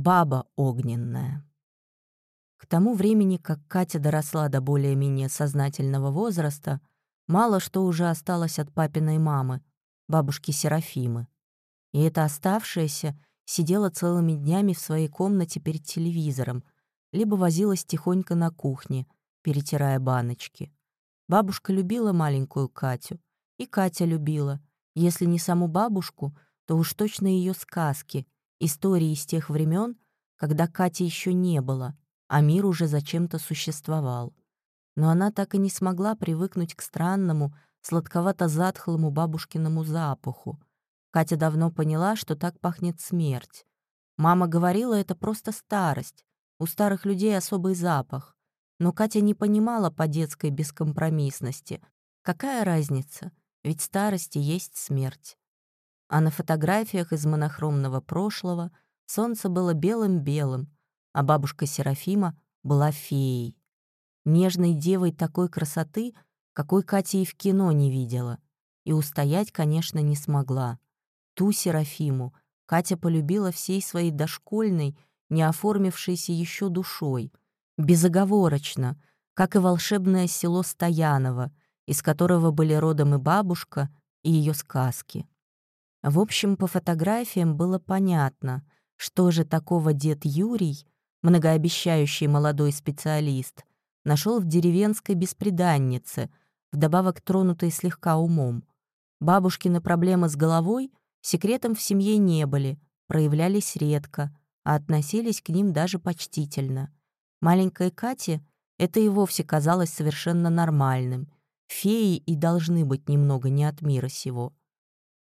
Баба огненная. К тому времени, как Катя доросла до более-менее сознательного возраста, мало что уже осталось от папиной мамы, бабушки Серафимы. И эта оставшаяся сидела целыми днями в своей комнате перед телевизором, либо возилась тихонько на кухне, перетирая баночки. Бабушка любила маленькую Катю, и Катя любила, если не саму бабушку, то уж точно ее сказки, истории из тех времен, когда Кати еще не было, а мир уже зачем-то существовал. Но она так и не смогла привыкнуть к странному, сладковато-затхлому бабушкиному запаху. Катя давно поняла, что так пахнет смерть. Мама говорила, это просто старость, у старых людей особый запах. Но Катя не понимала по детской бескомпромиссности. Какая разница? Ведь старости есть смерть. А на фотографиях из монохромного прошлого солнце было белым-белым, а бабушка Серафима была феей. Нежной девой такой красоты, какой Катя и в кино не видела. И устоять, конечно, не смогла. Ту Серафиму Катя полюбила всей своей дошкольной, не оформившейся еще душой, безоговорочно, как и волшебное село Стояново, из которого были родом и бабушка, и ее сказки. В общем, по фотографиям было понятно, что же такого дед Юрий, многообещающий молодой специалист, нашел в деревенской бесприданнице, вдобавок тронутой слегка умом. Бабушкины проблемы с головой секретом в семье не были, проявлялись редко, а относились к ним даже почтительно. Маленькой Кате это и вовсе казалось совершенно нормальным. Феи и должны быть немного не от мира сего.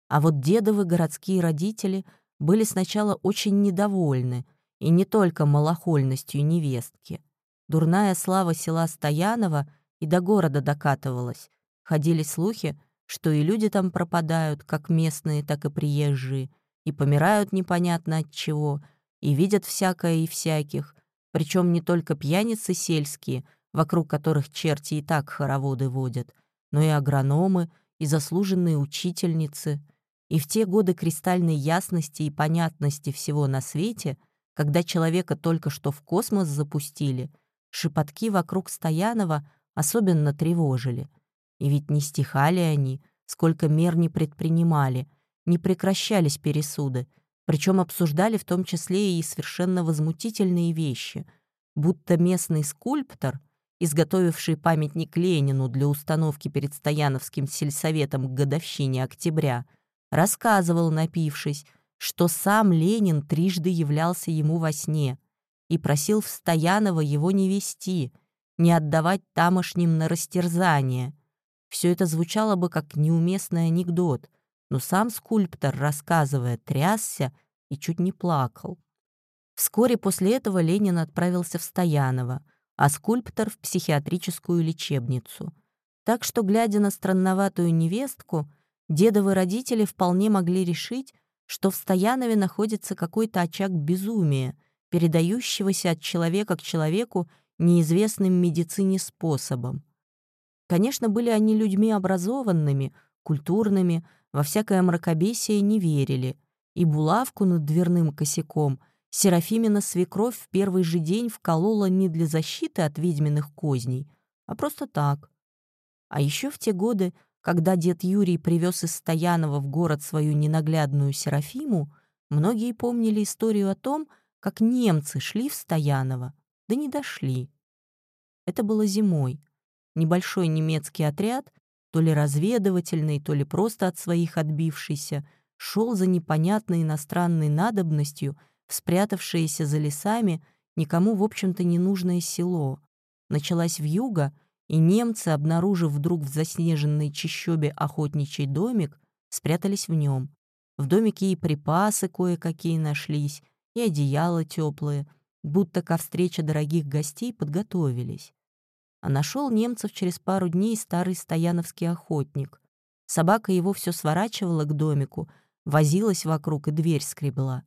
А вот дедовы городские родители были сначала очень недовольны, и не только малохольностью невестки. Дурная слава села Стоянова и до города докатывалась. Ходили слухи, что и люди там пропадают, как местные, так и приезжие, и помирают непонятно от чего, и видят всякое и всяких, причем не только пьяницы сельские, вокруг которых черти и так хороводы водят, но и агрономы, и заслуженные учительницы — и в те годы кристальной ясности и понятности всего на свете, когда человека только что в космос запустили, шепотки вокруг Стоянова особенно тревожили. И ведь не стихали они, сколько мер не предпринимали, не прекращались пересуды, причем обсуждали в том числе и совершенно возмутительные вещи, будто местный скульптор, изготовивший памятник Ленину для установки перед Стояновским сельсоветом к годовщине октября — рассказывал, напившись, что сам Ленин трижды являлся ему во сне и просил в Стоянова его не вести, не отдавать тамошним на растерзание. Все это звучало бы как неуместный анекдот, но сам скульптор, рассказывая, трясся и чуть не плакал. Вскоре после этого Ленин отправился в Стояново, а скульптор — в психиатрическую лечебницу. Так что, глядя на странноватую невестку, Дедовы родители вполне могли решить, что в Стоянове находится какой-то очаг безумия, передающегося от человека к человеку неизвестным медицине способом. Конечно, были они людьми образованными, культурными, во всякое мракобесие не верили, и булавку над дверным косяком Серафимина свекровь в первый же день вколола не для защиты от ведьминых козней, а просто так. А еще в те годы когда дед Юрий привез из Стоянова в город свою ненаглядную Серафиму, многие помнили историю о том, как немцы шли в Стояново, да не дошли. Это было зимой. Небольшой немецкий отряд, то ли разведывательный, то ли просто от своих отбившийся, шел за непонятной иностранной надобностью в спрятавшееся за лесами никому, в общем-то, не нужное село. Началась вьюга — и немцы, обнаружив вдруг в заснеженной чащобе охотничий домик, спрятались в нем. В домике и припасы кое-какие нашлись, и одеяла теплые, будто ко встрече дорогих гостей подготовились. А нашел немцев через пару дней старый стояновский охотник. Собака его все сворачивала к домику, возилась вокруг и дверь скребла.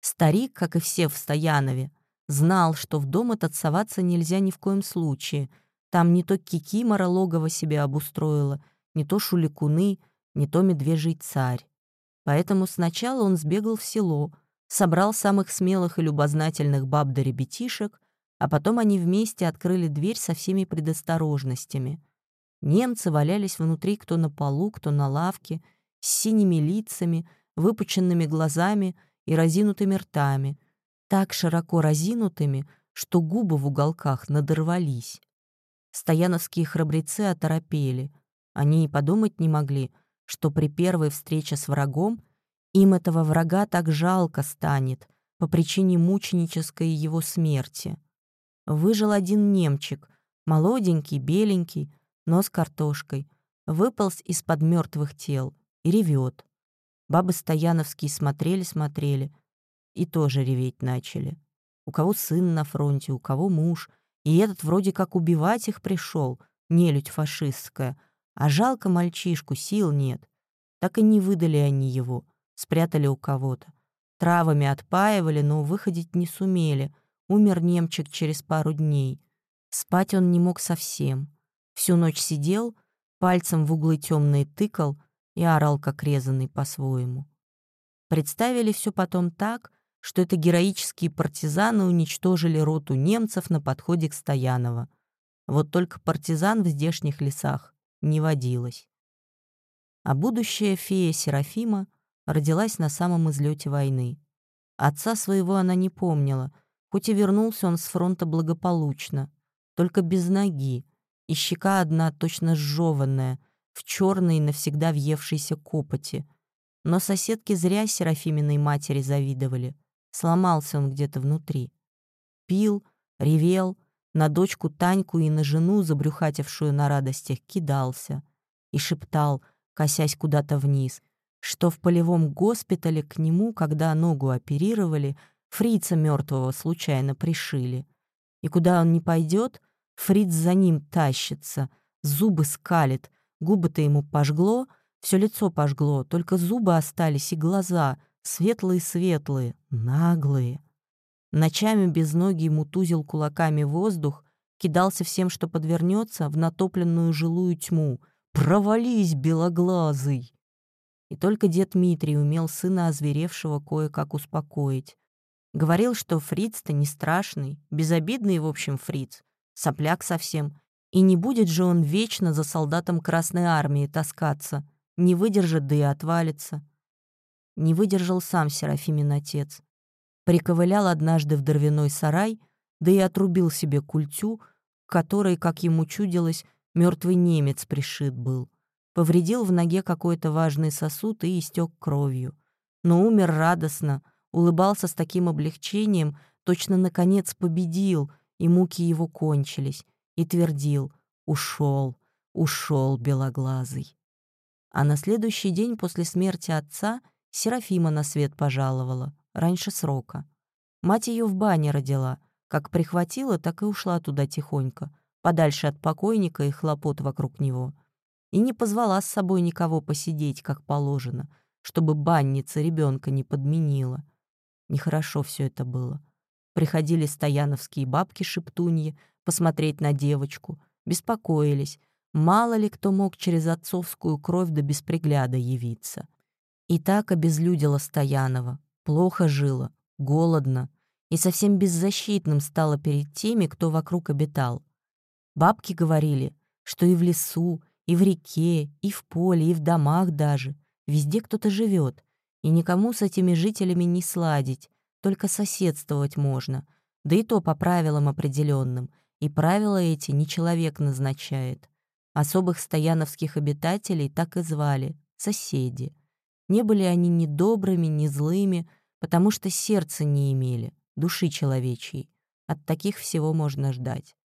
Старик, как и все в Стоянове, знал, что в дом этот соваться нельзя ни в коем случае — там не то кикимора логово себе обустроила, не то шуликуны, не то медвежий царь. Поэтому сначала он сбегал в село, собрал самых смелых и любознательных баб да ребятишек, а потом они вместе открыли дверь со всеми предосторожностями. Немцы валялись внутри кто на полу, кто на лавке, с синими лицами, выпученными глазами и разинутыми ртами, так широко разинутыми, что губы в уголках надорвались. Стояновские храбрецы оторопели. Они и подумать не могли, что при первой встрече с врагом им этого врага так жалко станет по причине мученической его смерти. Выжил один немчик, молоденький, беленький, но с картошкой, выполз из-под мертвых тел и ревет. Бабы Стояновские смотрели-смотрели и тоже реветь начали. У кого сын на фронте, у кого муж, и этот вроде как убивать их пришел, нелюдь фашистская, а жалко мальчишку, сил нет. Так и не выдали они его, спрятали у кого-то. Травами отпаивали, но выходить не сумели. Умер немчик через пару дней. Спать он не мог совсем. Всю ночь сидел, пальцем в углы темные тыкал и орал, как резанный по-своему. Представили все потом так, что это героические партизаны уничтожили роту немцев на подходе к Стояново. Вот только партизан в здешних лесах не водилось. А будущая фея Серафима родилась на самом излете войны. Отца своего она не помнила, хоть и вернулся он с фронта благополучно, только без ноги, и щека одна точно сжеванная, в черной навсегда въевшейся копоти. Но соседки зря Серафиминой матери завидовали. Сломался он где-то внутри. Пил, ревел, на дочку Таньку и на жену, забрюхатившую на радостях, кидался и шептал, косясь куда-то вниз, что в полевом госпитале к нему, когда ногу оперировали, фрица мертвого случайно пришили. И куда он не пойдет, фриц за ним тащится, зубы скалит, губы-то ему пожгло, все лицо пожгло, только зубы остались и глаза, светлые-светлые, наглые. Ночами без ноги мутузил кулаками воздух, кидался всем, что подвернется, в натопленную жилую тьму. «Провались, белоглазый!» И только дед Митрий умел сына озверевшего кое-как успокоить. Говорил, что фриц-то не страшный, безобидный, в общем, фриц, сопляк совсем, и не будет же он вечно за солдатом Красной Армии таскаться, не выдержит, да и отвалится. Не выдержал сам Серафимин отец. Приковылял однажды в дровяной сарай, да и отрубил себе культю, которой, как ему чудилось, мертвый немец пришит был. Повредил в ноге какой-то важный сосуд и истек кровью. Но умер радостно, улыбался с таким облегчением, точно наконец победил, и муки его кончились, и твердил «Ушел, ушел, белоглазый». А на следующий день после смерти отца Серафима на свет пожаловала, раньше срока. Мать ее в бане родила, как прихватила, так и ушла туда тихонько, подальше от покойника и хлопот вокруг него — и не позвала с собой никого посидеть, как положено, чтобы банница ребенка не подменила. Нехорошо все это было. Приходили стояновские бабки-шептуньи посмотреть на девочку, беспокоились, мало ли кто мог через отцовскую кровь до без пригляда явиться. И так обезлюдила Стоянова, плохо жила, голодно и совсем беззащитным стала перед теми, кто вокруг обитал. Бабки говорили, что и в лесу, и в реке, и в поле, и в домах даже. Везде кто-то живет, и никому с этими жителями не сладить, только соседствовать можно, да и то по правилам определенным. И правила эти не человек назначает. Особых стояновских обитателей так и звали — соседи. Не были они ни добрыми, ни злыми, потому что сердца не имели, души человечьей. От таких всего можно ждать.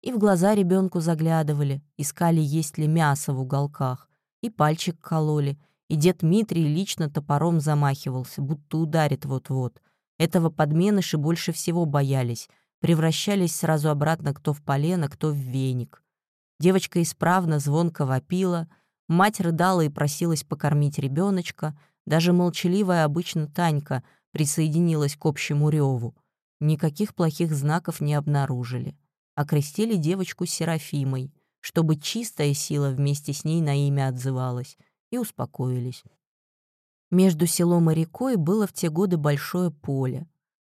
И в глаза ребенку заглядывали, искали, есть ли мясо в уголках, и пальчик кололи, и дед Митрий лично топором замахивался, будто ударит вот-вот. Этого подменыши больше всего боялись, превращались сразу обратно кто в полено, кто в веник. Девочка исправно звонко вопила, мать рыдала и просилась покормить ребеночка, даже молчаливая обычно Танька присоединилась к общему реву. Никаких плохих знаков не обнаружили окрестили девочку Серафимой, чтобы чистая сила вместе с ней на имя отзывалась, и успокоились. Между селом и рекой было в те годы большое поле.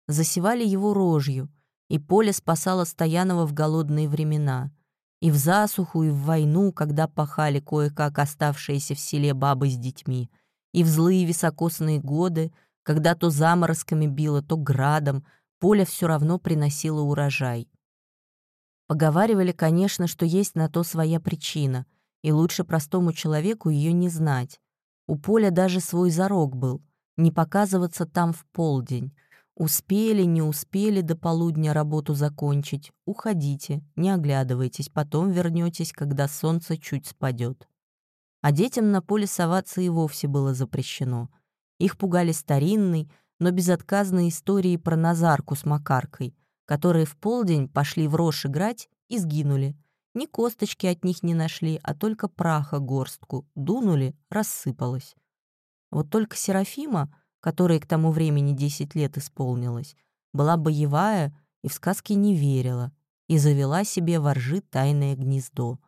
Засевали его рожью, и поле спасало Стоянова в голодные времена. И в засуху, и в войну, когда пахали кое-как оставшиеся в селе бабы с детьми. И в злые високосные годы, когда то заморозками било, то градом, поле все равно приносило урожай. Поговаривали, конечно, что есть на то своя причина, и лучше простому человеку ее не знать. У поля даже свой зарок был — не показываться там в полдень. Успели, не успели до полудня работу закончить, уходите, не оглядывайтесь, потом вернетесь, когда солнце чуть спадет. А детям на поле соваться и вовсе было запрещено. Их пугали старинной, но безотказной истории про Назарку с Макаркой, которые в полдень пошли в рожь играть и сгинули — ни косточки от них не нашли, а только праха горстку. Дунули, рассыпалось. Вот только Серафима, которой к тому времени 10 лет исполнилось, была боевая и в сказки не верила, и завела себе воржи тайное гнездо,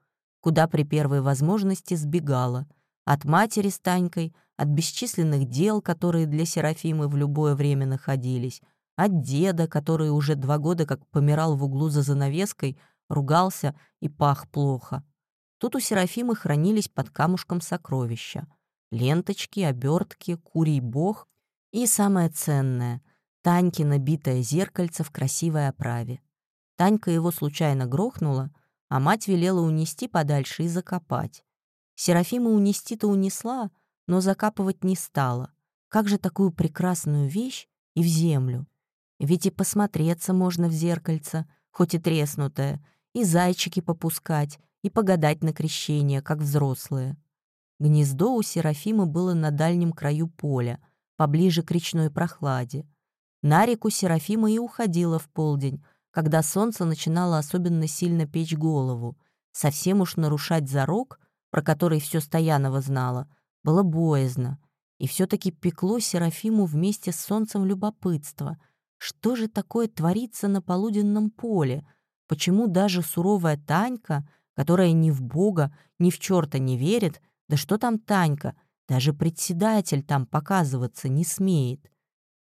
куда при первой возможности сбегала, от матери с Танькой, от бесчисленных дел, которые для Серафимы в любое время находились, от деда, который уже два года как помирал в углу за занавеской, ругался и пах плохо. Тут у Серафимы хранились под камушком сокровища. Ленточки, обертки, курий бог и, самое ценное, Танькино битое зеркальце в красивой оправе. Танька его случайно грохнула, а мать велела унести подальше и закопать. Серафима унести-то унесла, но закапывать не стала. Как же такую прекрасную вещь и в землю? Ведь и посмотреться можно в зеркальце, хоть и треснутое, и зайчики попускать, и погадать на крещение, как взрослые. Гнездо у Серафимы было на дальнем краю поля, поближе к речной прохладе. На реку Серафима и уходила в полдень, когда солнце начинало особенно сильно печь голову. Совсем уж нарушать зарок, про который все Стоянова знала, было боязно. И все таки пекло Серафиму вместе с солнцем любопытство. Что же такое творится на полуденном поле — Почему даже суровая Танька, которая ни в Бога, ни в черта не верит, да что там Танька, даже председатель там показываться не смеет.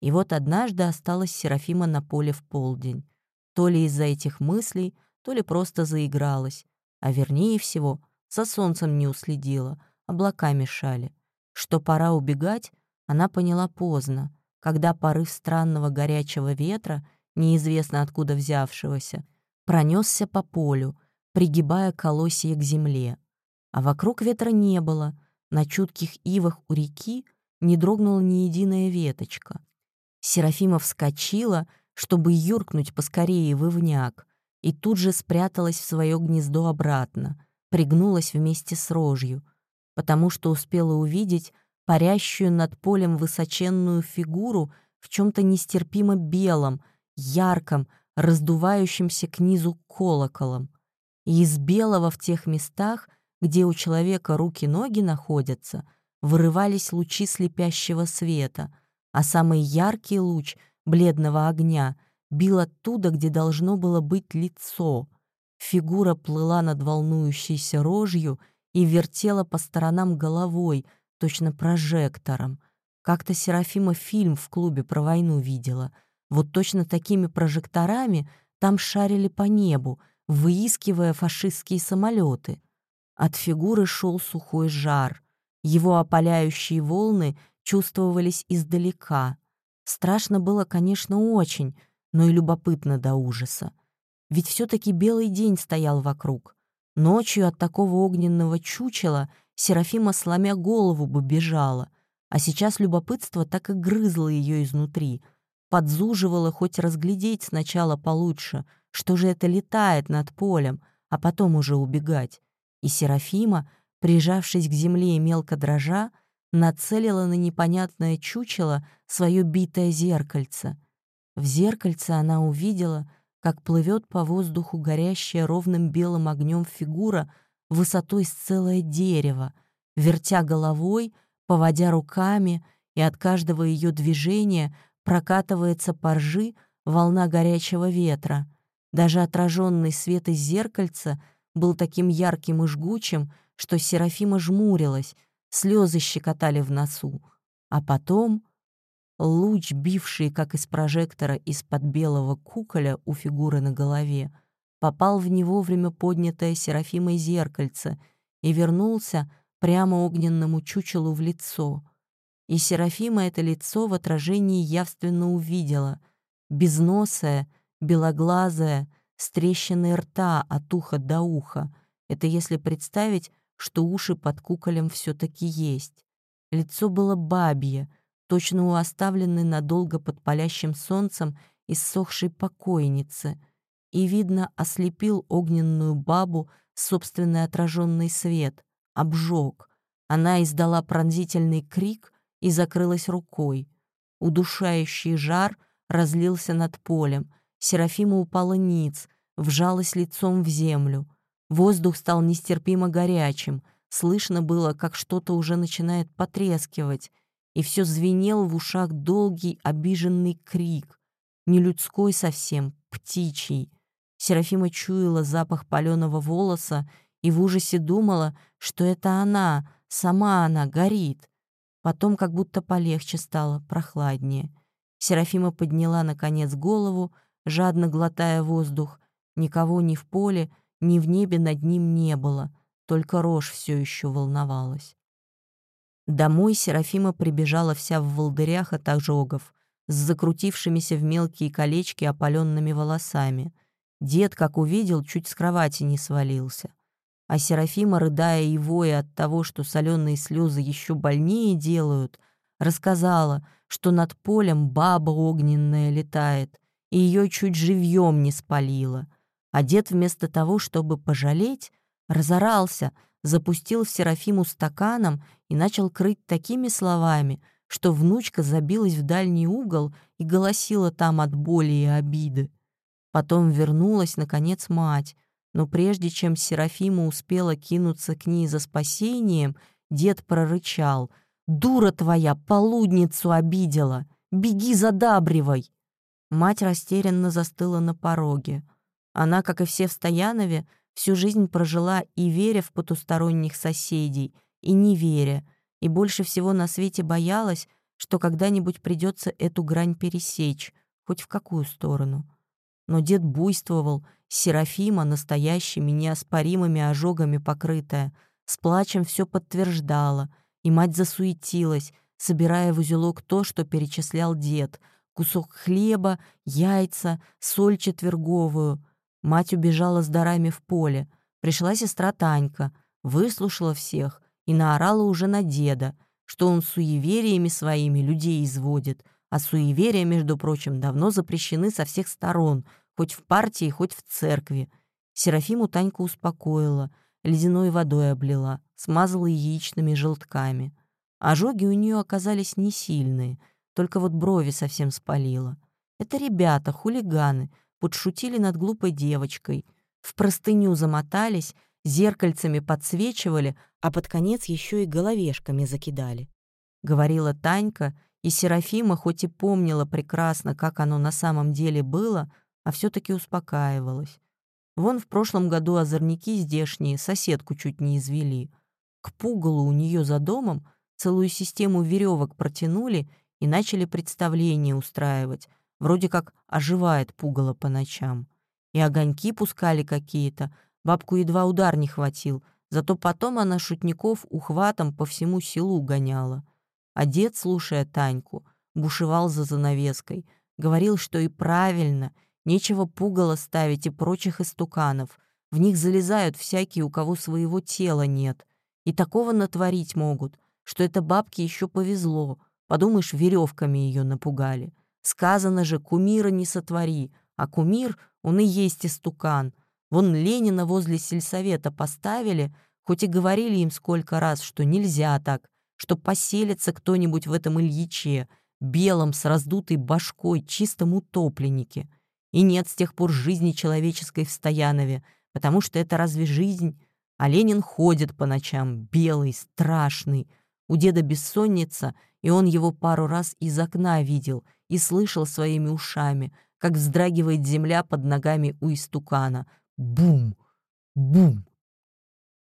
И вот однажды осталась Серафима на поле в полдень. То ли из-за этих мыслей, то ли просто заигралась. А вернее всего, за солнцем не уследила, облака мешали. Что пора убегать, она поняла поздно, когда порыв странного горячего ветра, неизвестно откуда взявшегося, пронесся по полю, пригибая колосья к земле. А вокруг ветра не было, на чутких ивах у реки не дрогнула ни единая веточка. Серафима вскочила, чтобы юркнуть поскорее в ивняк, и тут же спряталась в свое гнездо обратно, пригнулась вместе с рожью, потому что успела увидеть парящую над полем высоченную фигуру в чем-то нестерпимо белом, ярком, раздувающимся к низу колоколом, и из белого в тех местах, где у человека руки-ноги находятся, вырывались лучи слепящего света, а самый яркий луч бледного огня бил оттуда, где должно было быть лицо. Фигура плыла над волнующейся рожью и вертела по сторонам головой, точно прожектором. Как-то Серафима фильм в клубе про войну видела — вот точно такими прожекторами там шарили по небу, выискивая фашистские самолеты. От фигуры шел сухой жар. Его опаляющие волны чувствовались издалека. Страшно было, конечно, очень, но и любопытно до ужаса. Ведь все таки белый день стоял вокруг. Ночью от такого огненного чучела Серафима, сломя голову, бы бежала, а сейчас любопытство так и грызло ее изнутри — подзуживала хоть разглядеть сначала получше, что же это летает над полем, а потом уже убегать. И Серафима, прижавшись к земле и мелко дрожа, нацелила на непонятное чучело свое битое зеркальце. В зеркальце она увидела, как плывет по воздуху горящая ровным белым огнем фигура высотой с целое дерево, вертя головой, поводя руками, и от каждого ее движения — прокатывается по ржи волна горячего ветра. Даже отраженный свет из зеркальца был таким ярким и жгучим, что Серафима жмурилась, слезы щекотали в носу. А потом луч, бивший, как из прожектора, из-под белого куколя у фигуры на голове, попал в невовремя поднятое Серафимой зеркальце и вернулся прямо огненному чучелу в лицо. И Серафима это лицо в отражении явственно увидела, безносое, белоглазое, с трещиной рта от уха до уха. Это если представить, что уши под куколем все таки есть. Лицо было бабье, точно у оставленной надолго под палящим солнцем иссохшей покойницы, и, видно, ослепил огненную бабу собственный отраженный свет, обжег. Она издала пронзительный крик и закрылась рукой. Удушающий жар разлился над полем. Серафима упала ниц, вжалась лицом в землю. Воздух стал нестерпимо горячим. Слышно было, как что-то уже начинает потрескивать. И все звенел в ушах долгий обиженный крик. Не людской совсем, птичий. Серафима чуяла запах паленого волоса и в ужасе думала, что это она, сама она, горит. Потом как будто полегче стало, прохладнее. Серафима подняла, наконец, голову, жадно глотая воздух. Никого ни в поле, ни в небе над ним не было, только рожь все еще волновалась. Домой Серафима прибежала вся в волдырях от ожогов, с закрутившимися в мелкие колечки опаленными волосами. Дед, как увидел, чуть с кровати не свалился а Серафима, рыдая и воя от того, что соленые слезы еще больнее делают, рассказала, что над полем баба огненная летает, и ее чуть живьем не спалила. А дед вместо того, чтобы пожалеть, разорался, запустил в Серафиму стаканом и начал крыть такими словами, что внучка забилась в дальний угол и голосила там от боли и обиды. Потом вернулась, наконец, мать, но прежде чем Серафима успела кинуться к ней за спасением, дед прорычал. «Дура твоя, полудницу обидела! Беги задабривай!» Мать растерянно застыла на пороге. Она, как и все в Стоянове, всю жизнь прожила и веря в потусторонних соседей, и не веря, и больше всего на свете боялась, что когда-нибудь придется эту грань пересечь, хоть в какую сторону. Но дед буйствовал — Серафима, настоящими, неоспоримыми ожогами покрытая, с плачем все подтверждала, и мать засуетилась, собирая в узелок то, что перечислял дед — кусок хлеба, яйца, соль четверговую. Мать убежала с дарами в поле. Пришла сестра Танька, выслушала всех и наорала уже на деда, что он суевериями своими людей изводит, а суеверия, между прочим, давно запрещены со всех сторон — хоть в партии, хоть в церкви. Серафиму Танька успокоила, ледяной водой облила, смазала яичными желтками. Ожоги у нее оказались не сильные, только вот брови совсем спалила. Это ребята, хулиганы, подшутили над глупой девочкой, в простыню замотались, зеркальцами подсвечивали, а под конец еще и головешками закидали. Говорила Танька, и Серафима, хоть и помнила прекрасно, как оно на самом деле было, а все таки успокаивалась. Вон в прошлом году озорники здешние соседку чуть не извели. К пугалу у нее за домом целую систему веревок протянули и начали представление устраивать, вроде как оживает пугало по ночам. И огоньки пускали какие-то, бабку едва удар не хватил, зато потом она шутников ухватом по всему селу гоняла. А дед, слушая Таньку, бушевал за занавеской, говорил, что и правильно — Нечего пугало ставить и прочих истуканов. В них залезают всякие, у кого своего тела нет. И такого натворить могут, что это бабке еще повезло. Подумаешь, веревками ее напугали. Сказано же, кумира не сотвори, а кумир, он и есть истукан. Вон Ленина возле сельсовета поставили, хоть и говорили им сколько раз, что нельзя так, что поселится кто-нибудь в этом Ильиче, белом с раздутой башкой, чистом утопленнике — и нет с тех пор жизни человеческой в Стоянове, потому что это разве жизнь? А Ленин ходит по ночам, белый, страшный. У деда бессонница, и он его пару раз из окна видел и слышал своими ушами, как вздрагивает земля под ногами у истукана. Бум! Бум!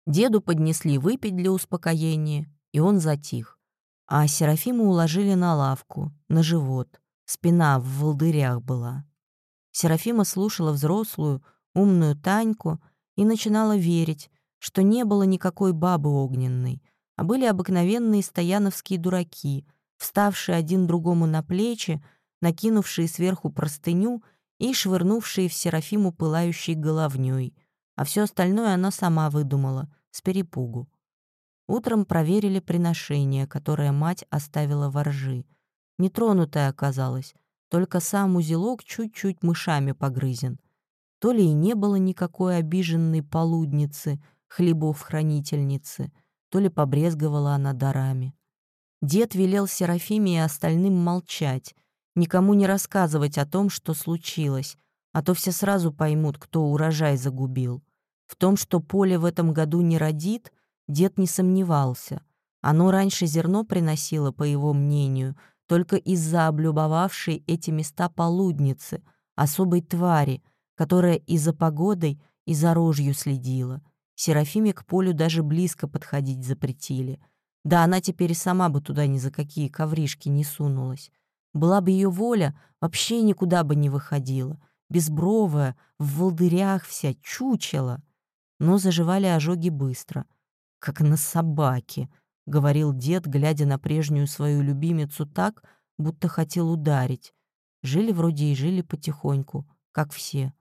Деду поднесли выпить для успокоения, и он затих. А Серафиму уложили на лавку, на живот. Спина в волдырях была. Серафима слушала взрослую, умную Таньку и начинала верить, что не было никакой бабы огненной, а были обыкновенные стояновские дураки, вставшие один другому на плечи, накинувшие сверху простыню и швырнувшие в Серафиму пылающей головней, а все остальное она сама выдумала, с перепугу. Утром проверили приношение, которое мать оставила во ржи. Нетронутое оказалось, только сам узелок чуть-чуть мышами погрызен. То ли и не было никакой обиженной полудницы, хлебов-хранительницы, то ли побрезговала она дарами. Дед велел Серафиме и остальным молчать, никому не рассказывать о том, что случилось, а то все сразу поймут, кто урожай загубил. В том, что поле в этом году не родит, Дед не сомневался. Оно раньше зерно приносило, по его мнению, только из-за облюбовавшей эти места полудницы, особой твари, которая и за погодой, и за рожью следила. Серафиме к полю даже близко подходить запретили. Да она теперь и сама бы туда ни за какие ковришки не сунулась. Была бы ее воля, вообще никуда бы не выходила. Безбровая, в волдырях вся, чучела. Но заживали ожоги быстро — «Как на собаке», — говорил дед, глядя на прежнюю свою любимицу так, будто хотел ударить. Жили вроде и жили потихоньку, как все.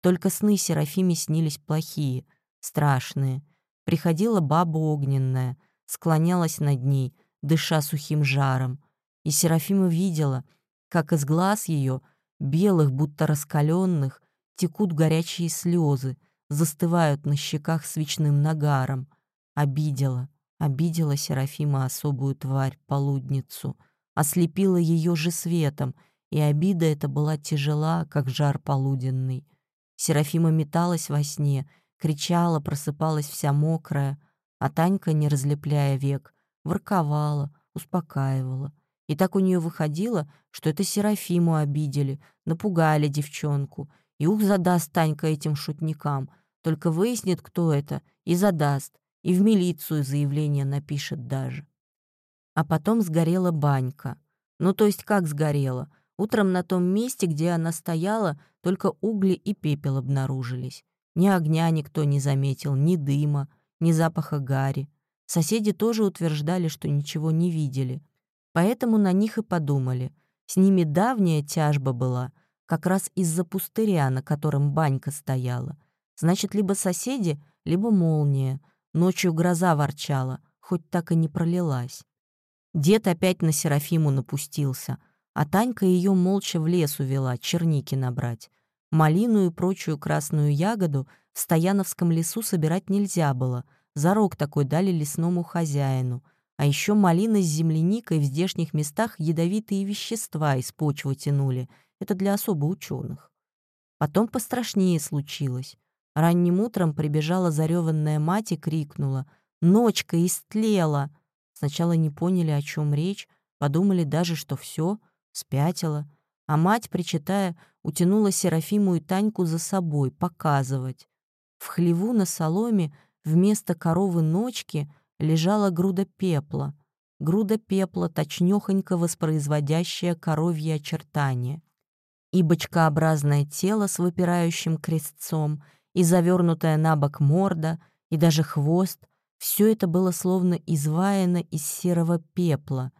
Только сны Серафиме снились плохие, страшные. Приходила баба огненная, склонялась над ней, дыша сухим жаром. И Серафима видела, как из глаз ее, белых, будто раскаленных, текут горячие слезы, застывают на щеках свечным нагаром — Обидела, обидела Серафима особую тварь, полудницу, ослепила ее же светом, и обида эта была тяжела, как жар полуденный. Серафима металась во сне, кричала, просыпалась вся мокрая, а Танька, не разлепляя век, ворковала, успокаивала. И так у нее выходило, что это Серафиму обидели, напугали девчонку. И ух, задаст Танька этим шутникам. Только выяснит, кто это, и задаст. И в милицию заявление напишет даже. А потом сгорела банька. Ну, то есть как сгорела? Утром на том месте, где она стояла, только угли и пепел обнаружились. Ни огня никто не заметил, ни дыма, ни запаха гари. Соседи тоже утверждали, что ничего не видели. Поэтому на них и подумали. С ними давняя тяжба была, как раз из-за пустыря, на котором банька стояла. Значит, либо соседи, либо молния, Ночью гроза ворчала, хоть так и не пролилась. Дед опять на Серафиму напустился, а Танька ее молча в лес увела черники набрать. Малину и прочую красную ягоду в Стояновском лесу собирать нельзя было, зарок такой дали лесному хозяину. А еще малина с земляникой в здешних местах ядовитые вещества из почвы тянули. Это для особо ученых. Потом пострашнее случилось. Ранним утром прибежала зареванная мать и крикнула «Ночка истлела!». Сначала не поняли, о чем речь, подумали даже, что все спятила. А мать, причитая, утянула Серафиму и Таньку за собой, показывать. В хлеву на соломе вместо коровы ночки лежала груда пепла. Груда пепла, точнёхонько воспроизводящая коровье очертания. И бочкообразное тело с выпирающим крестцом — и завернутая на бок морда, и даже хвост — все это было словно изваяно из серого пепла.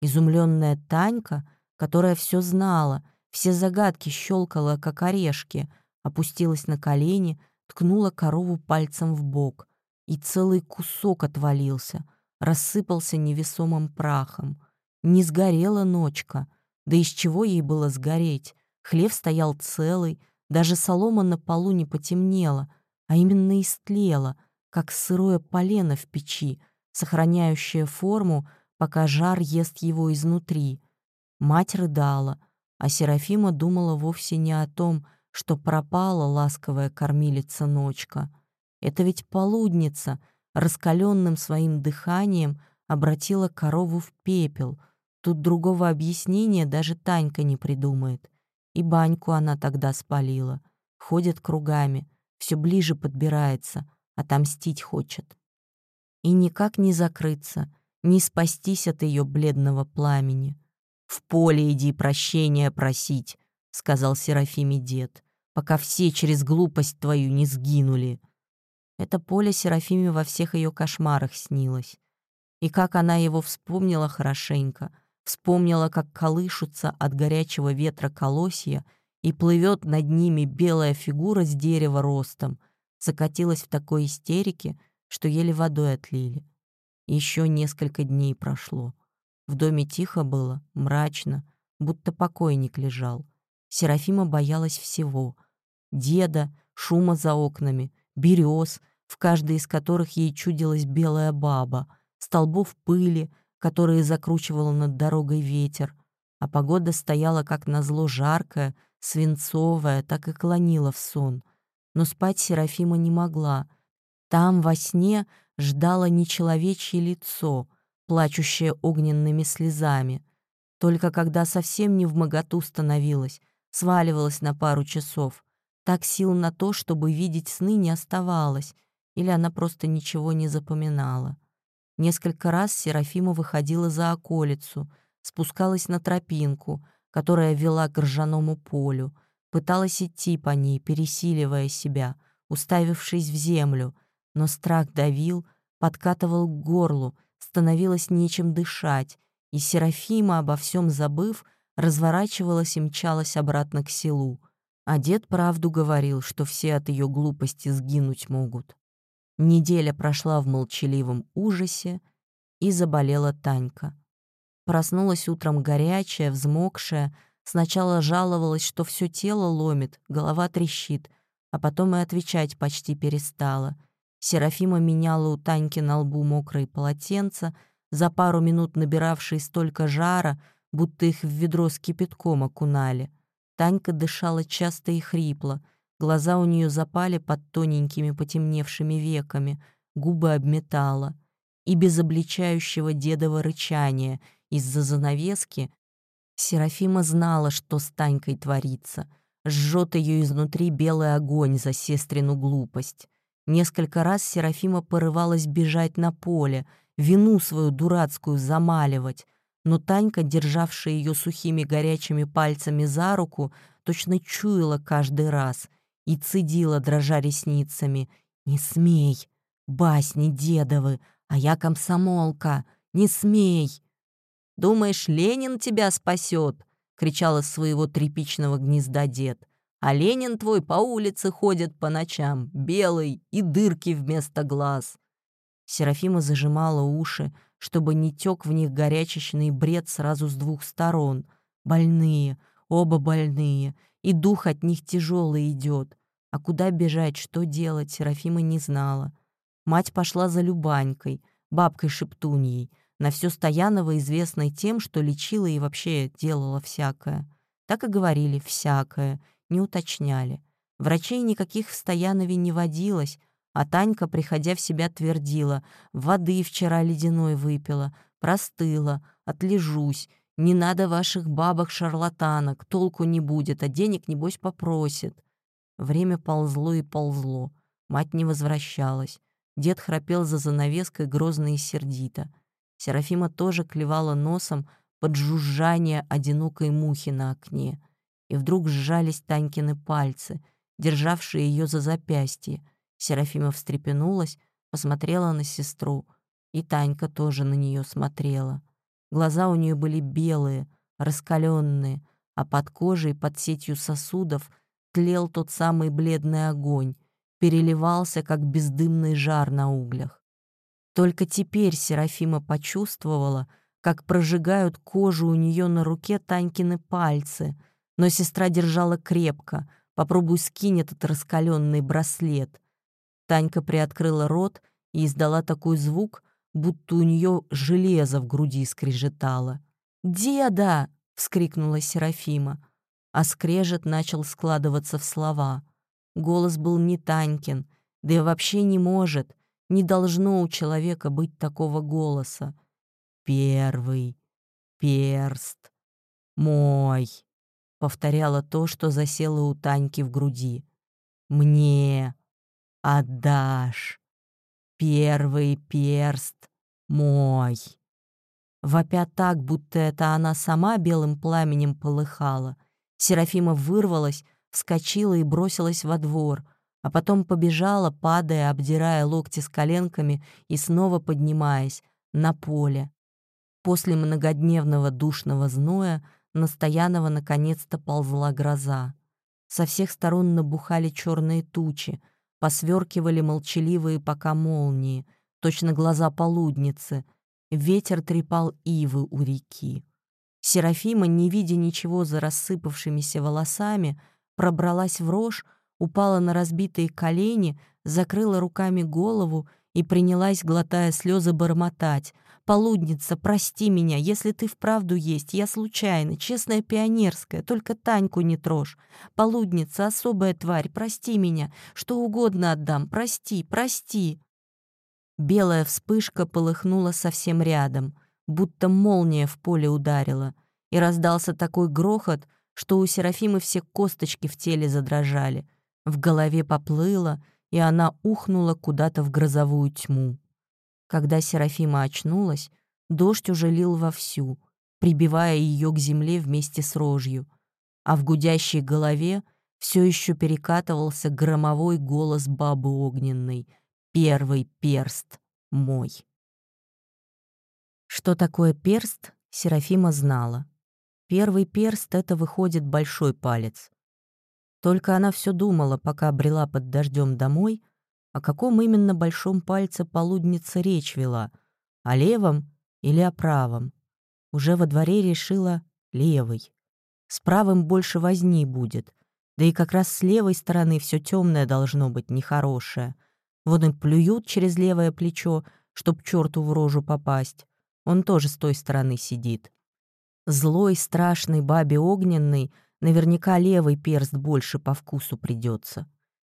Изумленная Танька, которая все знала, все загадки щелкала, как орешки, опустилась на колени, ткнула корову пальцем в бок, и целый кусок отвалился, рассыпался невесомым прахом. Не сгорела ночка, да из чего ей было сгореть? Хлеб стоял целый, даже солома на полу не потемнела, а именно истлела, как сырое полено в печи, сохраняющее форму, пока жар ест его изнутри. Мать рыдала, а Серафима думала вовсе не о том, что пропала ласковая кормилица-ночка. Это ведь полудница, раскаленным своим дыханием, обратила корову в пепел. Тут другого объяснения даже Танька не придумает. И баньку она тогда спалила. Ходит кругами, все ближе подбирается, отомстить хочет. И никак не закрыться, не спастись от ее бледного пламени. «В поле иди прощения просить», — сказал Серафиме дед, «пока все через глупость твою не сгинули». Это поле Серафиме во всех ее кошмарах снилось. И как она его вспомнила хорошенько, вспомнила, как колышутся от горячего ветра колосья и плывет над ними белая фигура с дерева ростом, закатилась в такой истерике, что еле водой отлили. Еще несколько дней прошло. В доме тихо было, мрачно, будто покойник лежал. Серафима боялась всего. Деда, шума за окнами, берез, в каждой из которых ей чудилась белая баба, столбов пыли, которые закручивал над дорогой ветер, а погода стояла как назло жаркая, свинцовая, так и клонила в сон. Но спать Серафима не могла. Там, во сне, ждало нечеловечье лицо, плачущее огненными слезами. Только когда совсем не в моготу становилась, сваливалась на пару часов. Так сил на то, чтобы видеть сны, не оставалось, или она просто ничего не запоминала. Несколько раз Серафима выходила за околицу, спускалась на тропинку, которая вела к ржаному полю, пыталась идти по ней, пересиливая себя, уставившись в землю, но страх давил, подкатывал к горлу, становилось нечем дышать, и Серафима, обо всем забыв, разворачивалась и мчалась обратно к селу. А дед правду говорил, что все от ее глупости сгинуть могут. Неделя прошла в молчаливом ужасе, и заболела Танька. Проснулась утром горячая, взмокшая, сначала жаловалась, что все тело ломит, голова трещит, а потом и отвечать почти перестала. Серафима меняла у Таньки на лбу мокрые полотенца, за пару минут набиравшие столько жара, будто их в ведро с кипятком окунали. Танька дышала часто и хрипло — Глаза у нее запали под тоненькими потемневшими веками, губы обметала. И без обличающего дедова рычания из-за занавески Серафима знала, что с Танькой творится. Жжет ее изнутри белый огонь за сестрину глупость. Несколько раз Серафима порывалась бежать на поле, вину свою дурацкую замаливать, но Танька, державшая ее сухими горячими пальцами за руку, точно чуяла каждый раз — и цедила, дрожа ресницами. «Не смей! Басни дедовы, а я комсомолка! Не смей!» «Думаешь, Ленин тебя спасет?» — кричал из своего тряпичного гнезда дед. «А Ленин твой по улице ходит по ночам, белый и дырки вместо глаз». Серафима зажимала уши, чтобы не тек в них горячечный бред сразу с двух сторон. Больные, оба больные, и дух от них тяжелый идет. А куда бежать, что делать, Серафима не знала. Мать пошла за Любанькой, бабкой-шептуньей, на все Стоянова известной тем, что лечила и вообще делала всякое. Так и говорили «всякое», не уточняли. Врачей никаких в Стоянове не водилось, а Танька, приходя в себя, твердила «воды вчера ледяной выпила, простыла, отлежусь, не надо ваших бабок-шарлатанок, толку не будет, а денег, небось, попросит». Время ползло и ползло. Мать не возвращалась. Дед храпел за занавеской грозно и сердито. Серафима тоже клевала носом под жужжание одинокой мухи на окне. И вдруг сжались Танькины пальцы, державшие ее за запястье. Серафима встрепенулась, посмотрела на сестру, и Танька тоже на нее смотрела. Глаза у нее были белые, раскаленные, а под кожей, под сетью сосудов тлел тот самый бледный огонь, переливался, как бездымный жар на углях. Только теперь Серафима почувствовала, как прожигают кожу у нее на руке Танькины пальцы, но сестра держала крепко, попробуй скинь этот раскаленный браслет. Танька приоткрыла рот и издала такой звук, будто у нее железо в груди скрежетало. «Деда!» — вскрикнула Серафима а скрежет начал складываться в слова. Голос был не Танькин, да и вообще не может, не должно у человека быть такого голоса. «Первый, перст, мой», — повторяла то, что засело у Таньки в груди. «Мне отдашь, первый перст мой». Вопя так, будто это она сама белым пламенем полыхала, Серафима вырвалась, вскочила и бросилась во двор, а потом побежала, падая, обдирая локти с коленками и снова поднимаясь, на поле. После многодневного душного зноя на Стоянова наконец-то ползла гроза. Со всех сторон набухали черные тучи, посверкивали молчаливые пока молнии, точно глаза полудницы. Ветер трепал ивы у реки. Серафима, не видя ничего за рассыпавшимися волосами, пробралась в рожь, упала на разбитые колени, закрыла руками голову и принялась, глотая слезы, бормотать. «Полудница, прости меня, если ты вправду есть, я случайно, честная пионерская, только Таньку не трожь. Полудница, особая тварь, прости меня, что угодно отдам, прости, прости». Белая вспышка полыхнула совсем рядом, будто молния в поле ударила, и раздался такой грохот, что у Серафимы все косточки в теле задрожали, в голове поплыло, и она ухнула куда-то в грозовую тьму. Когда Серафима очнулась, дождь уже лил вовсю, прибивая ее к земле вместе с рожью, а в гудящей голове все еще перекатывался громовой голос бабы огненной «Первый перст мой». Что такое перст, Серафима знала. Первый перст — это выходит большой палец. Только она все думала, пока брела под дождем домой, о каком именно большом пальце полудница речь вела, о левом или о правом. Уже во дворе решила левый. С правым больше возни будет, да и как раз с левой стороны все темное должно быть нехорошее. Вот и плюют через левое плечо, чтоб черту в рожу попасть. Он тоже с той стороны сидит. Злой, страшный бабе огненный — Наверняка левый перст больше по вкусу придется.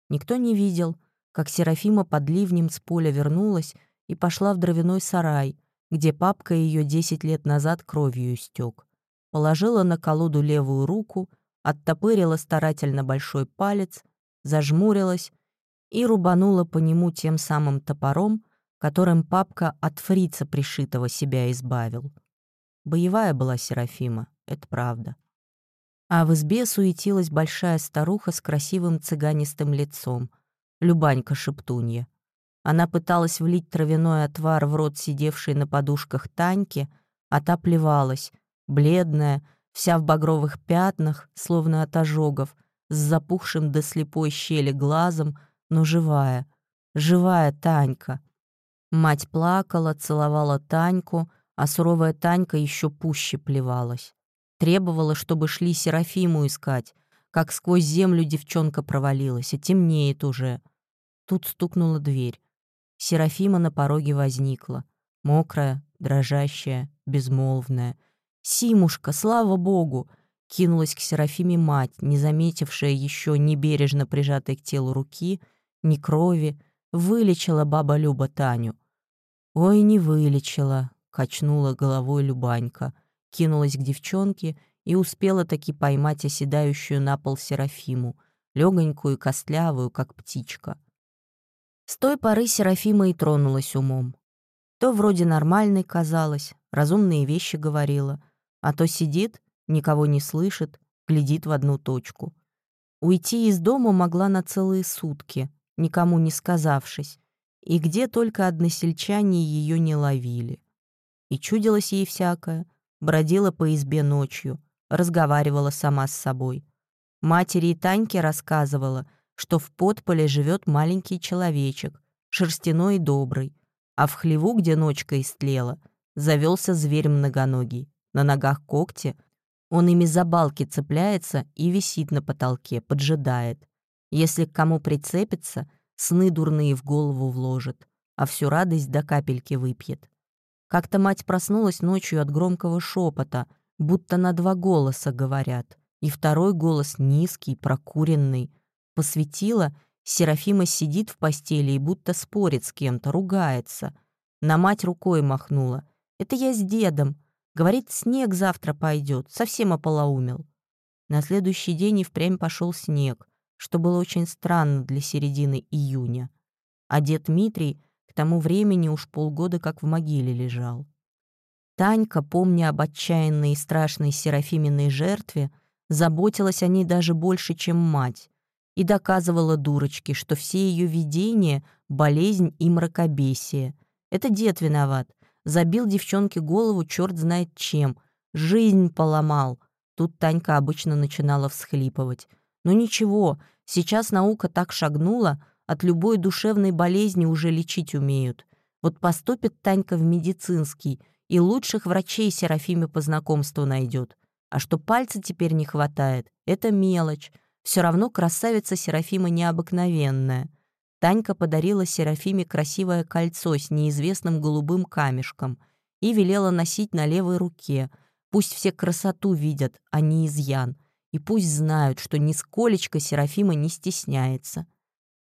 Никто не видел, как Серафима под ливнем с поля вернулась и пошла в дровяной сарай, где папка ее десять лет назад кровью истек. Положила на колоду левую руку, оттопырила старательно большой палец, зажмурилась и рубанула по нему тем самым топором, которым папка от фрица пришитого себя избавил. Боевая была Серафима, это правда а в избе суетилась большая старуха с красивым цыганистым лицом, Любанька-шептунья. Она пыталась влить травяной отвар в рот сидевшей на подушках Таньки, а та плевалась, бледная, вся в багровых пятнах, словно от ожогов, с запухшим до слепой щели глазом, но живая, живая Танька. Мать плакала, целовала Таньку, а суровая Танька еще пуще плевалась. Требовала, чтобы шли Серафиму искать. Как сквозь землю девчонка провалилась, и темнеет уже. Тут стукнула дверь. Серафима на пороге возникла. Мокрая, дрожащая, безмолвная. «Симушка, слава богу!» Кинулась к Серафиме мать, не заметившая еще ни бережно прижатой к телу руки, ни крови. Вылечила баба Люба Таню. «Ой, не вылечила», — качнула головой Любанька кинулась к девчонке и успела таки поймать оседающую на пол Серафиму, легонькую и костлявую, как птичка. С той поры Серафима и тронулась умом. То вроде нормальной казалась, разумные вещи говорила, а то сидит, никого не слышит, глядит в одну точку. Уйти из дома могла на целые сутки, никому не сказавшись, и где только односельчане ее не ловили. И чудилось ей всякое, бродила по избе ночью, разговаривала сама с собой. Матери и Таньке рассказывала, что в подполе живет маленький человечек, шерстяной и добрый, а в хлеву, где ночка истлела, завелся зверь многоногий, на ногах когти, он ими за балки цепляется и висит на потолке, поджидает. Если к кому прицепится, сны дурные в голову вложит, а всю радость до капельки выпьет. Как-то мать проснулась ночью от громкого шепота, будто на два голоса говорят, и второй голос низкий, прокуренный. Посветила, Серафима сидит в постели и будто спорит с кем-то, ругается. На мать рукой махнула. «Это я с дедом. Говорит, снег завтра пойдет, совсем ополоумел». На следующий день и впрямь пошел снег, что было очень странно для середины июня. А дед Митрий к тому времени уж полгода как в могиле лежал. Танька, помня об отчаянной и страшной Серафиминой жертве, заботилась о ней даже больше, чем мать, и доказывала дурочке, что все ее видения — болезнь и мракобесие. Это дед виноват. Забил девчонке голову черт знает чем. Жизнь поломал. Тут Танька обычно начинала всхлипывать. Но ничего, сейчас наука так шагнула, от любой душевной болезни уже лечить умеют. Вот поступит Танька в медицинский, и лучших врачей Серафиме по знакомству найдет. А что пальца теперь не хватает, это мелочь. Все равно красавица Серафима необыкновенная. Танька подарила Серафиме красивое кольцо с неизвестным голубым камешком и велела носить на левой руке. Пусть все красоту видят, а не изъян. И пусть знают, что нисколечко Серафима не стесняется.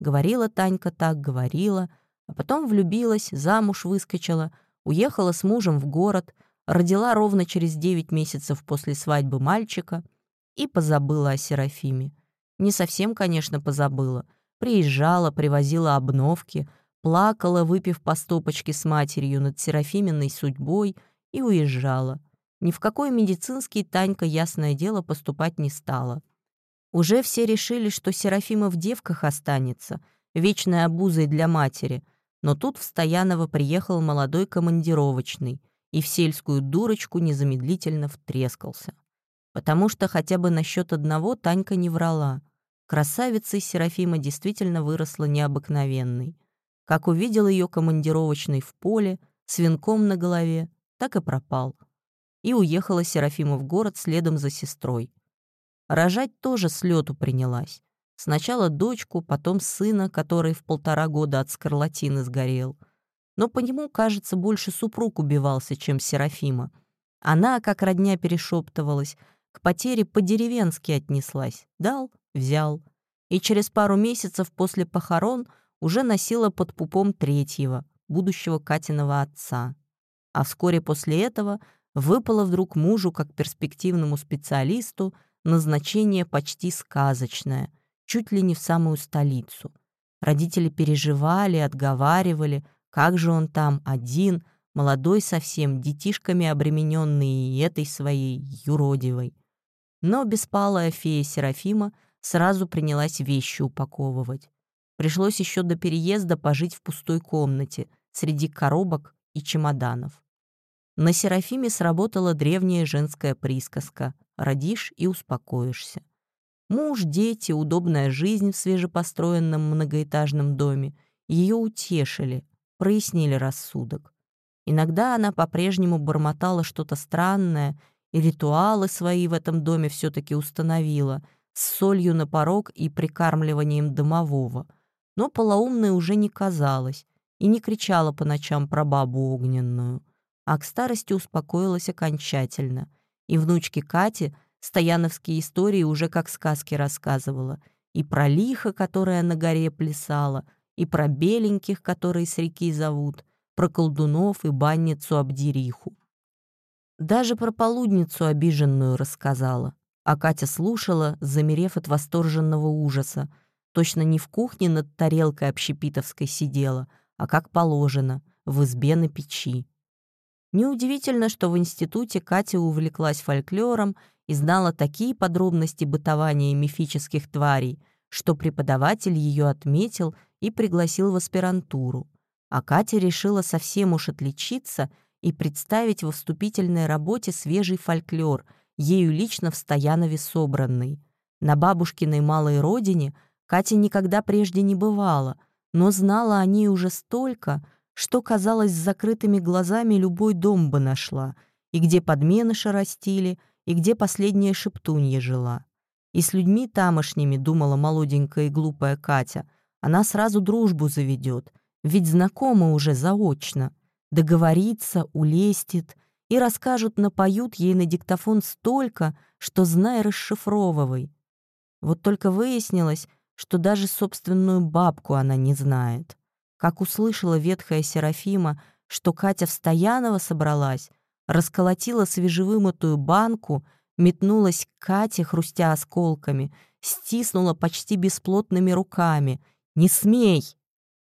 Говорила Танька так, говорила, а потом влюбилась, замуж выскочила, уехала с мужем в город, родила ровно через девять месяцев после свадьбы мальчика и позабыла о Серафиме. Не совсем, конечно, позабыла. Приезжала, привозила обновки, плакала, выпив по стопочке с матерью над Серафиминой судьбой и уезжала. Ни в какой медицинский Танька, ясное дело, поступать не стала. Уже все решили, что Серафима в девках останется, вечной обузой для матери, но тут в Стояново приехал молодой командировочный и в сельскую дурочку незамедлительно втрескался. Потому что хотя бы насчет одного Танька не врала. Красавица Серафима действительно выросла необыкновенной. Как увидел ее командировочный в поле, с венком на голове, так и пропал. И уехала Серафима в город следом за сестрой. Рожать тоже с лету принялась. Сначала дочку, потом сына, который в полтора года от скарлатины сгорел. Но по нему, кажется, больше супруг убивался, чем Серафима. Она, как родня, перешептывалась, к потере по-деревенски отнеслась. Дал, взял. И через пару месяцев после похорон уже носила под пупом третьего, будущего Катиного отца. А вскоре после этого выпало вдруг мужу, как перспективному специалисту, назначение почти сказочное, чуть ли не в самую столицу. Родители переживали, отговаривали, как же он там, один, молодой совсем, детишками обремененный и этой своей юродивой. Но беспалая фея Серафима сразу принялась вещи упаковывать. Пришлось еще до переезда пожить в пустой комнате среди коробок и чемоданов. На Серафиме сработала древняя женская присказка родишь и успокоишься. Муж, дети, удобная жизнь в свежепостроенном многоэтажном доме ее утешили, прояснили рассудок. Иногда она по-прежнему бормотала что-то странное, и ритуалы свои в этом доме все-таки установила, с солью на порог и прикармливанием домового. Но полоумной уже не казалось и не кричала по ночам про бабу огненную, а к старости успокоилась окончательно — и внучке Кате стояновские истории уже как сказки рассказывала. И про лихо, которая на горе плясала, и про беленьких, которые с реки зовут, про колдунов и банницу Абдериху. Даже про полудницу обиженную рассказала. А Катя слушала, замерев от восторженного ужаса. Точно не в кухне над тарелкой общепитовской сидела, а как положено, в избе на печи. Неудивительно, что в институте Катя увлеклась фольклором и знала такие подробности бытования мифических тварей, что преподаватель ее отметил и пригласил в аспирантуру. А Катя решила совсем уж отличиться и представить во вступительной работе свежий фольклор, ею лично в Стоянове собранный. На бабушкиной малой родине Катя никогда прежде не бывала, но знала о ней уже столько — что, казалось, с закрытыми глазами любой дом бы нашла, и где подменыша растили, и где последняя шептунья жила. И с людьми тамошними, думала молоденькая и глупая Катя, она сразу дружбу заведет, ведь знакомы уже заочно. Договорится, улестит и расскажут, напоют ей на диктофон столько, что знай, расшифровывай. Вот только выяснилось, что даже собственную бабку она не знает. Как услышала ветхая Серафима, что Катя в Стоянова собралась, расколотила свежевымытую банку, метнулась к Кате, хрустя осколками, стиснула почти бесплотными руками. «Не смей!»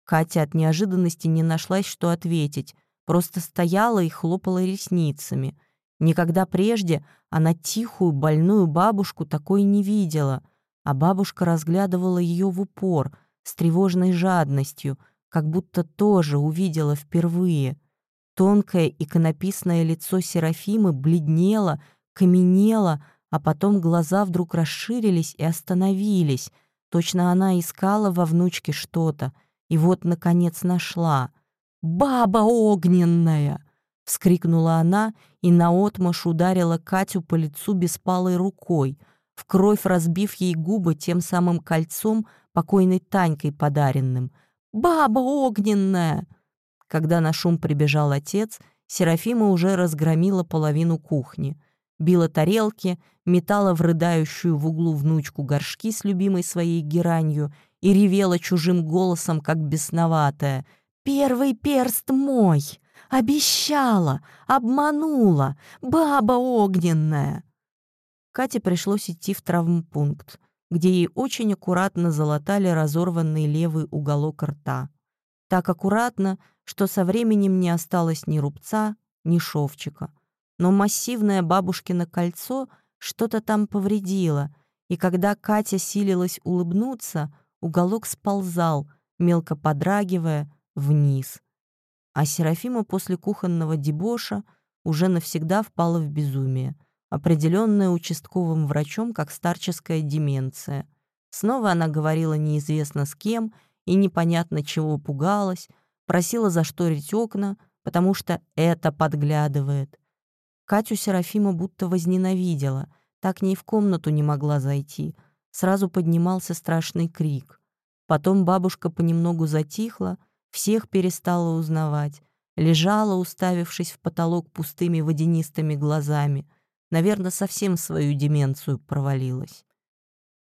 Катя от неожиданности не нашлась, что ответить. просто стояла и хлопала ресницами. Никогда прежде она тихую, больную бабушку такой не видела, а бабушка разглядывала ее в упор, с тревожной жадностью, как будто тоже увидела впервые. Тонкое иконописное лицо Серафимы бледнело, каменело, а потом глаза вдруг расширились и остановились. Точно она искала во внучке что-то, и вот, наконец, нашла. «Баба огненная!» — вскрикнула она и наотмашь ударила Катю по лицу беспалой рукой, в кровь разбив ей губы тем самым кольцом, покойной Танькой подаренным. «Баба огненная!» Когда на шум прибежал отец, Серафима уже разгромила половину кухни. Била тарелки, метала в рыдающую в углу внучку горшки с любимой своей геранью и ревела чужим голосом, как бесноватая. «Первый перст мой! Обещала! Обманула! Баба огненная!» Кате пришлось идти в травмпункт, где ей очень аккуратно залатали разорванный левый уголок рта. Так аккуратно, что со временем не осталось ни рубца, ни шовчика. Но массивное бабушкино кольцо что-то там повредило, и когда Катя силилась улыбнуться, уголок сползал, мелко подрагивая, вниз. А Серафима после кухонного дебоша уже навсегда впала в безумие, определенное участковым врачом как старческая деменция. Снова она говорила неизвестно с кем и непонятно чего пугалась, просила зашторить окна, потому что это подглядывает. Катю Серафима будто возненавидела, так ни в комнату не могла зайти. Сразу поднимался страшный крик. Потом бабушка понемногу затихла, всех перестала узнавать, лежала, уставившись в потолок пустыми водянистыми глазами. Наверное, совсем свою деменцию провалилась.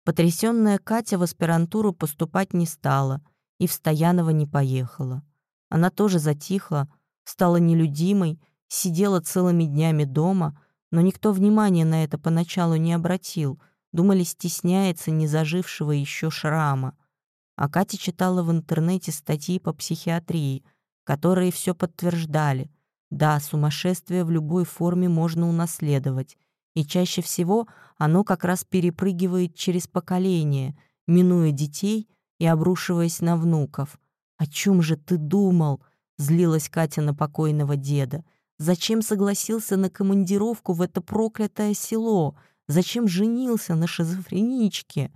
Потрясённая Катя в аспирантуру поступать не стала и в Стояново не поехала. Она тоже затихла, стала нелюдимой, сидела целыми днями дома, но никто внимания на это поначалу не обратил, думали, стесняется незажившего еще шрама. А Катя читала в интернете статьи по психиатрии, которые все подтверждали. Да, сумасшествие в любой форме можно унаследовать, и чаще всего оно как раз перепрыгивает через поколение, минуя детей и обрушиваясь на внуков — «О чем же ты думал?» — злилась Катя на покойного деда. «Зачем согласился на командировку в это проклятое село? Зачем женился на шизофреничке?»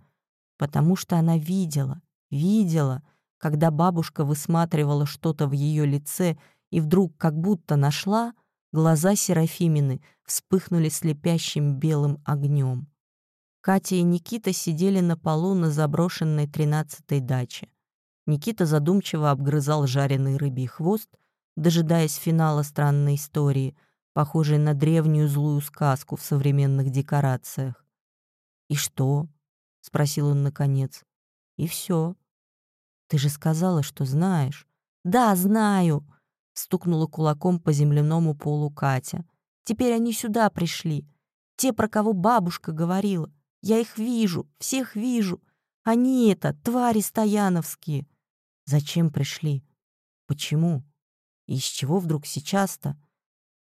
Потому что она видела, видела, когда бабушка высматривала что-то в ее лице и вдруг как будто нашла, глаза Серафимины вспыхнули слепящим белым огнем. Катя и Никита сидели на полу на заброшенной тринадцатой даче. Никита задумчиво обгрызал жареный рыбий хвост, дожидаясь финала странной истории, похожей на древнюю злую сказку в современных декорациях. «И что?» — спросил он наконец. «И все. Ты же сказала, что знаешь». «Да, знаю!» — стукнула кулаком по земляному полу Катя. «Теперь они сюда пришли. Те, про кого бабушка говорила. Я их вижу, всех вижу. Они это, твари стояновские. Зачем пришли? Почему? И из чего вдруг сейчас-то?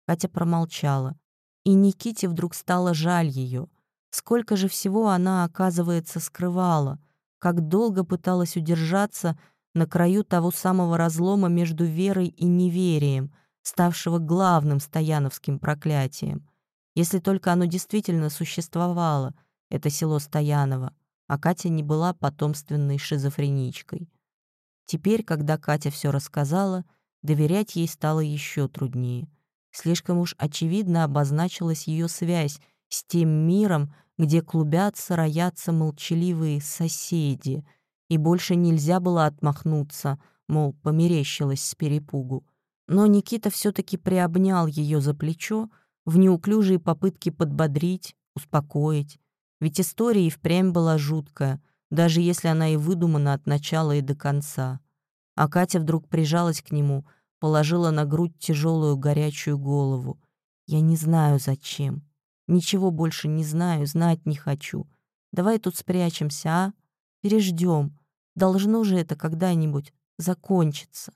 Катя промолчала. И Никите вдруг стало жаль ее. Сколько же всего она, оказывается, скрывала, как долго пыталась удержаться на краю того самого разлома между верой и неверием, ставшего главным стояновским проклятием. Если только оно действительно существовало, это село Стояново, а Катя не была потомственной шизофреничкой. Теперь, когда Катя все рассказала, доверять ей стало еще труднее. Слишком уж очевидно обозначилась ее связь с тем миром, где клубятся, роятся молчаливые соседи, и больше нельзя было отмахнуться, мол, померещилась с перепугу. Но Никита все таки приобнял ее за плечо в неуклюжие попытки подбодрить, успокоить. Ведь история и впрямь была жуткая — даже если она и выдумана от начала и до конца. А Катя вдруг прижалась к нему, положила на грудь тяжелую горячую голову. «Я не знаю, зачем. Ничего больше не знаю, знать не хочу. Давай тут спрячемся, а? Переждем. Должно же это когда-нибудь закончиться».